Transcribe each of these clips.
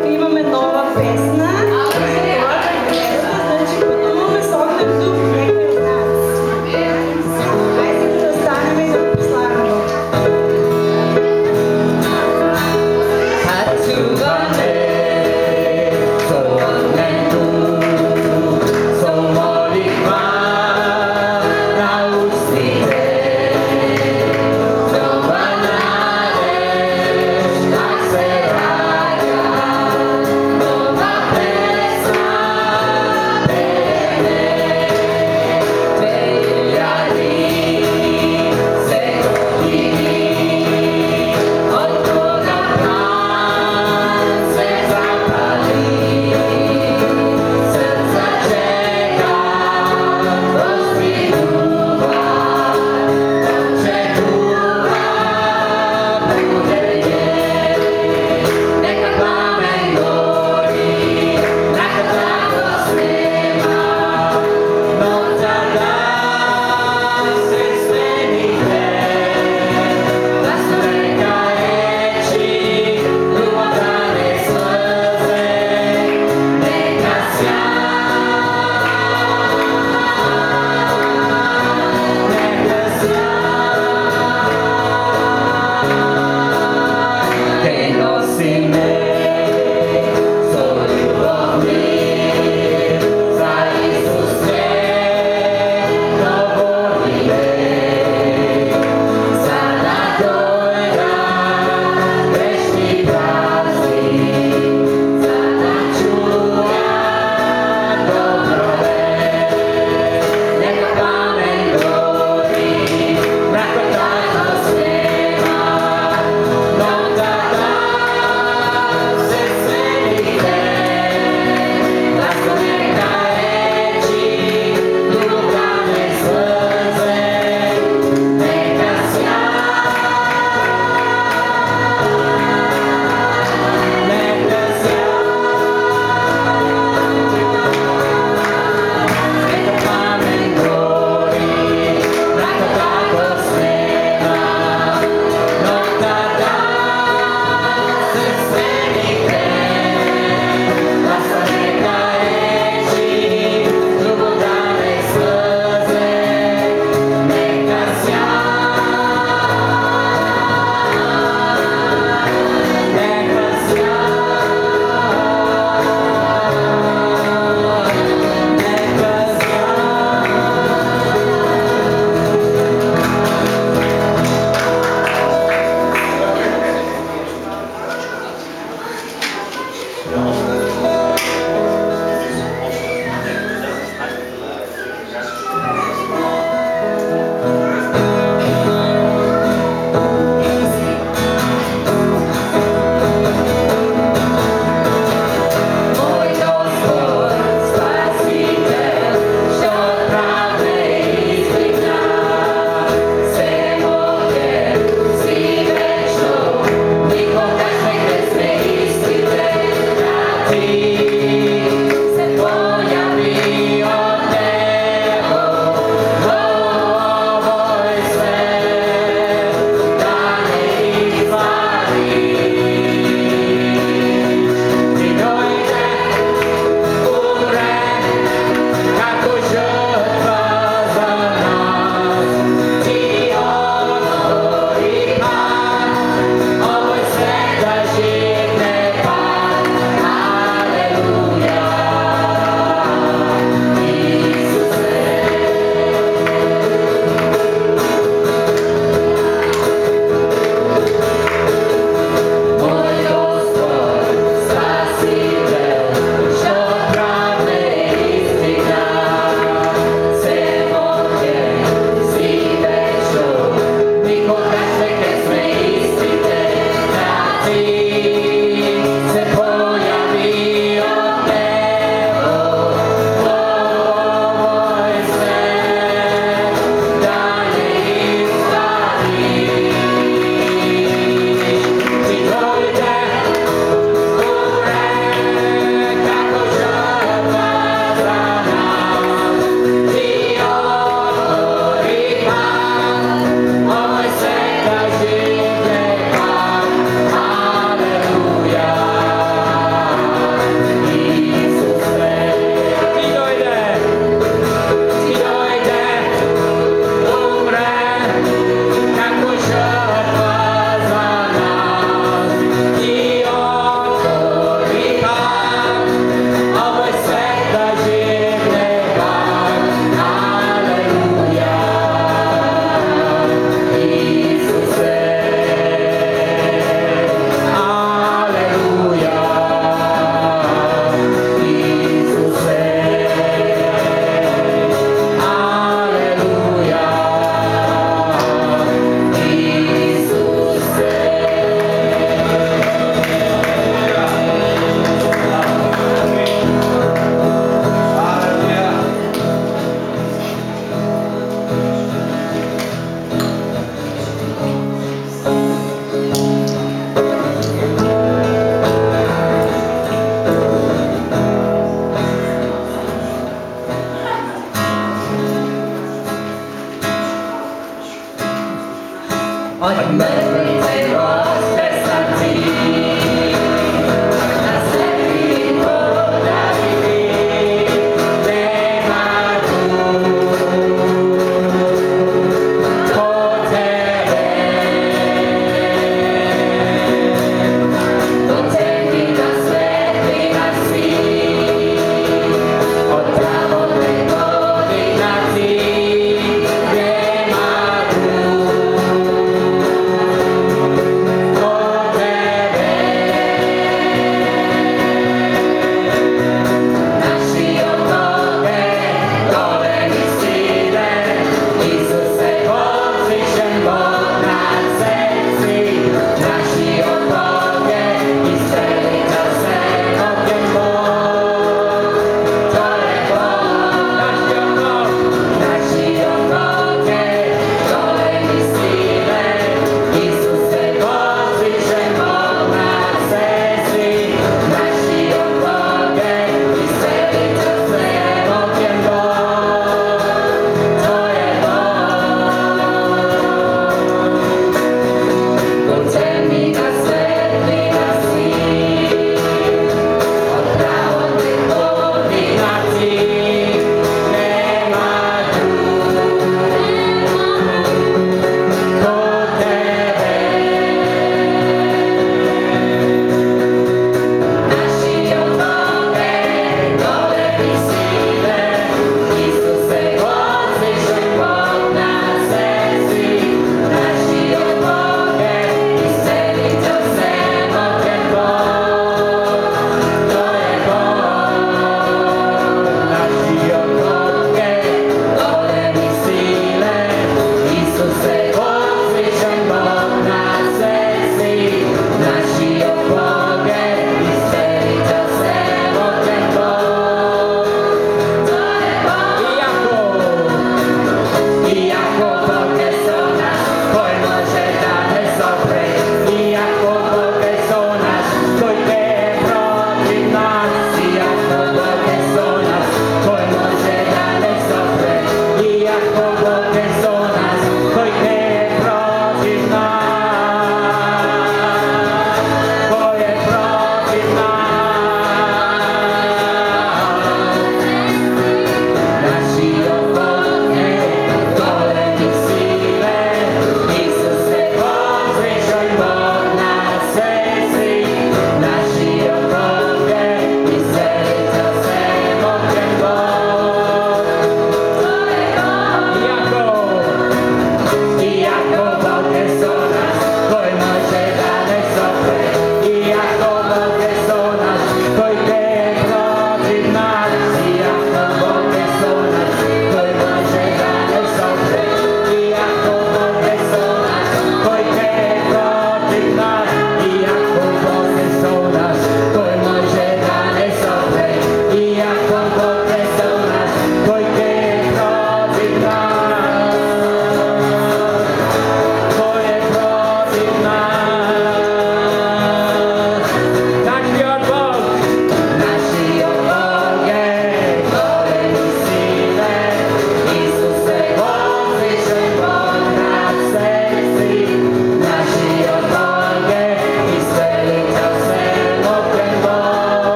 clima menor na festa.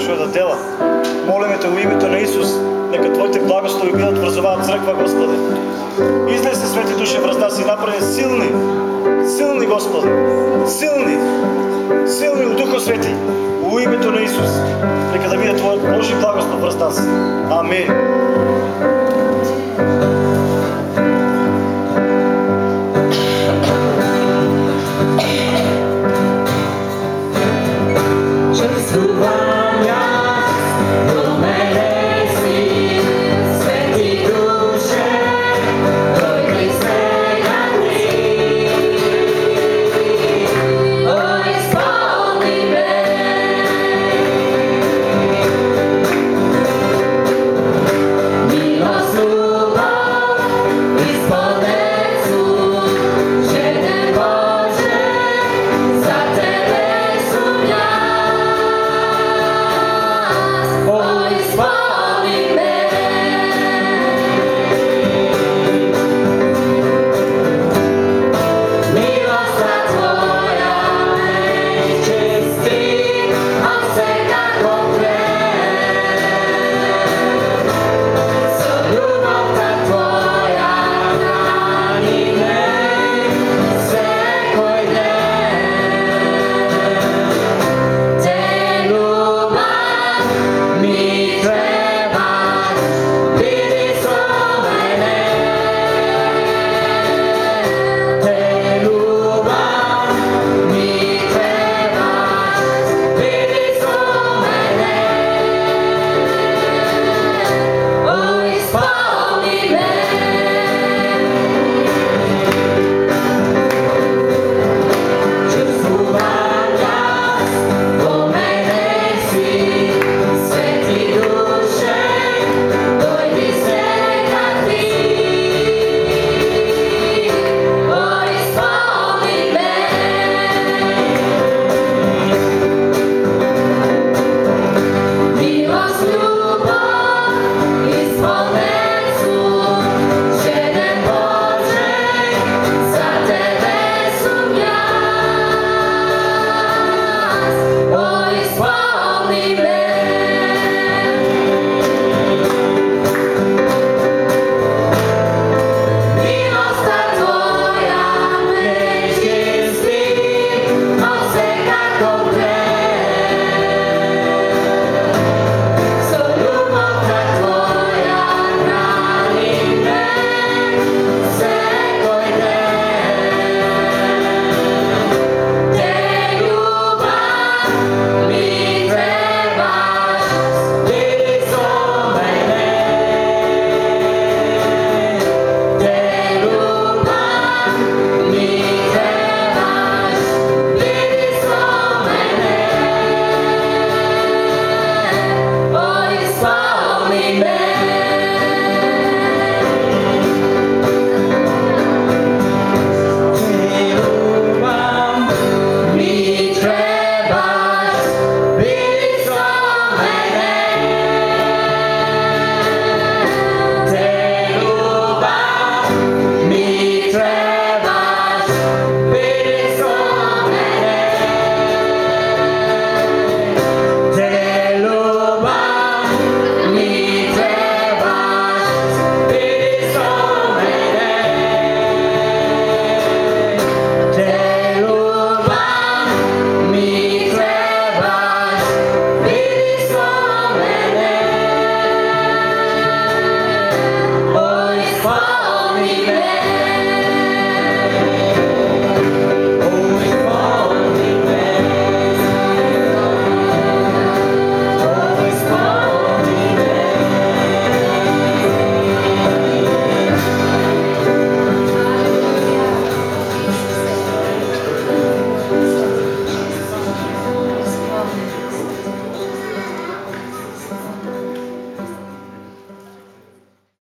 Што да дела. Молиме Те во името на Исус, нека Твоите благослови бидат врз оваа црква, Господи. Излезе свети души врз нас и направи силни, силни Господи, силни, силни у Духо Свети, во името на Исус. Нека да биде Твојот Божи благослов врз нас. Амин.